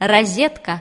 розетка.